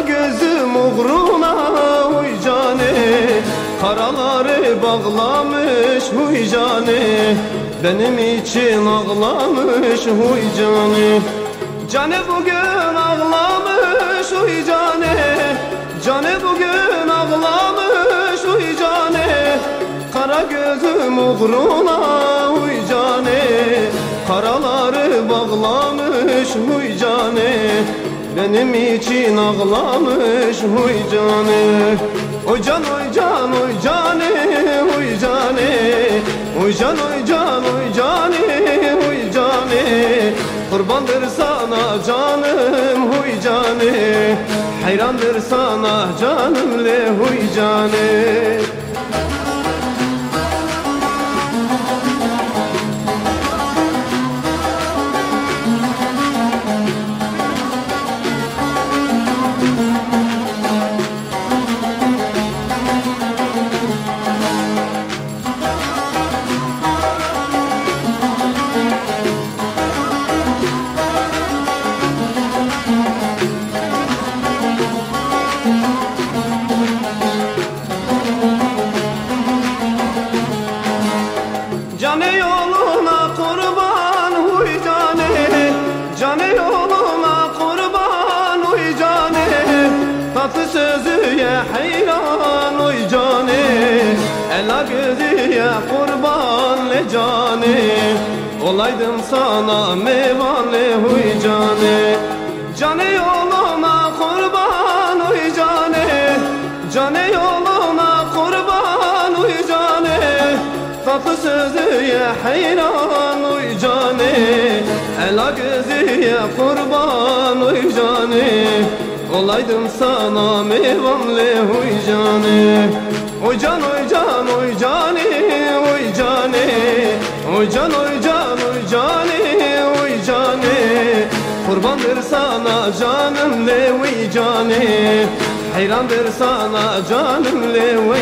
gözüm uğruna huy cane Karaları bağlamış huy cane Benim için ağlamış huy cane Cane bugün ağlamış huy cane Cane bugün ağlamış huy cane Kara gözüm uğruna huy cane Karaları bağlamış huy cane Benim için ağlamış huy cane Oy can oy can oy cane oy cane Oy can oy can oy cane oy cane Kurbandır sana canım huy cane Hayrandır sana canım le huy cane Tatlı sözüye hayran huy cane Ela gözüye kurban le cane Olaydım sana meyvanle huy cane Cane yoluna kurban huy cane Cane yoluna kurban huy cane Tatlı sözüye hayran uy cane Ela gözüye kurban uy cane Olaydım sana meyvanle uy cane Oy can oy can oy cane oy cane Oy can oy can oy cane oy cane Kurbandır sana canım le uy cane Hayrandır sana canım le uy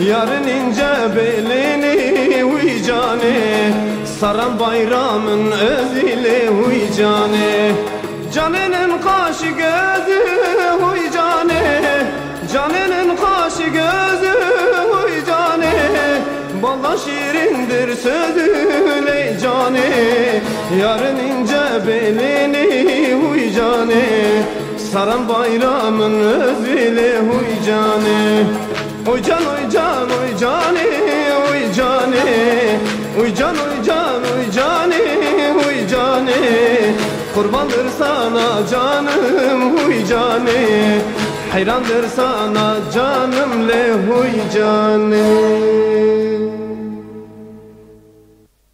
Yarın ince belini uy Saran bayramın özüyle uy Canının kaşı gözü uy Canının kaşı gözü uy Balla şirindir sözüyle cane Yarın ince belini cane. Saran bayramın özüyle huy cane Oy can oy can oy cane oy cane Oy can oy can oy cane oy cane Kurbandır sana canım huy cane Hayrandır sana canım le huy cane